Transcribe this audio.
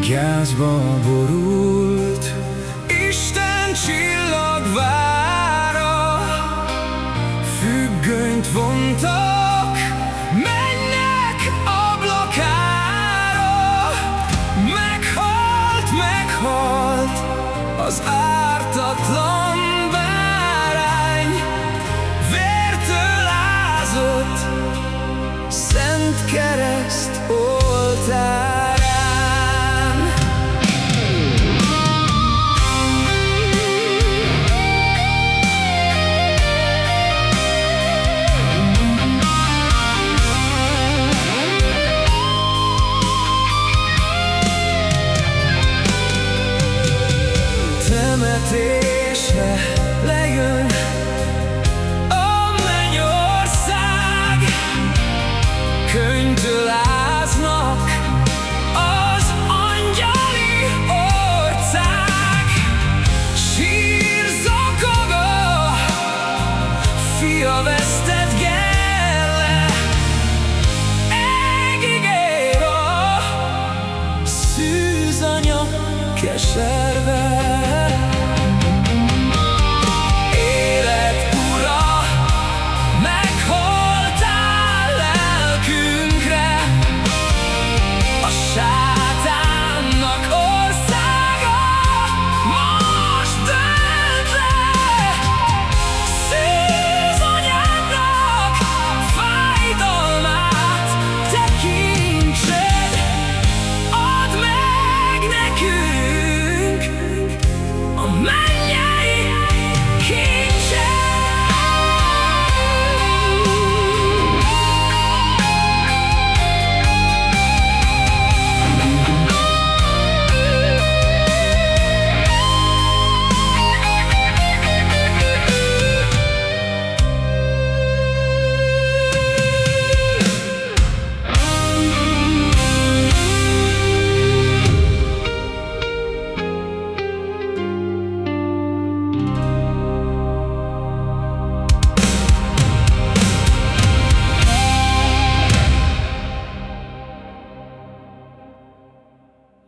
Gyászba borult. Isten csillagvára temetésre lejön. A mennyország Könyvtől áznak az angyali orcák Sír zakog a fia vesztett gelle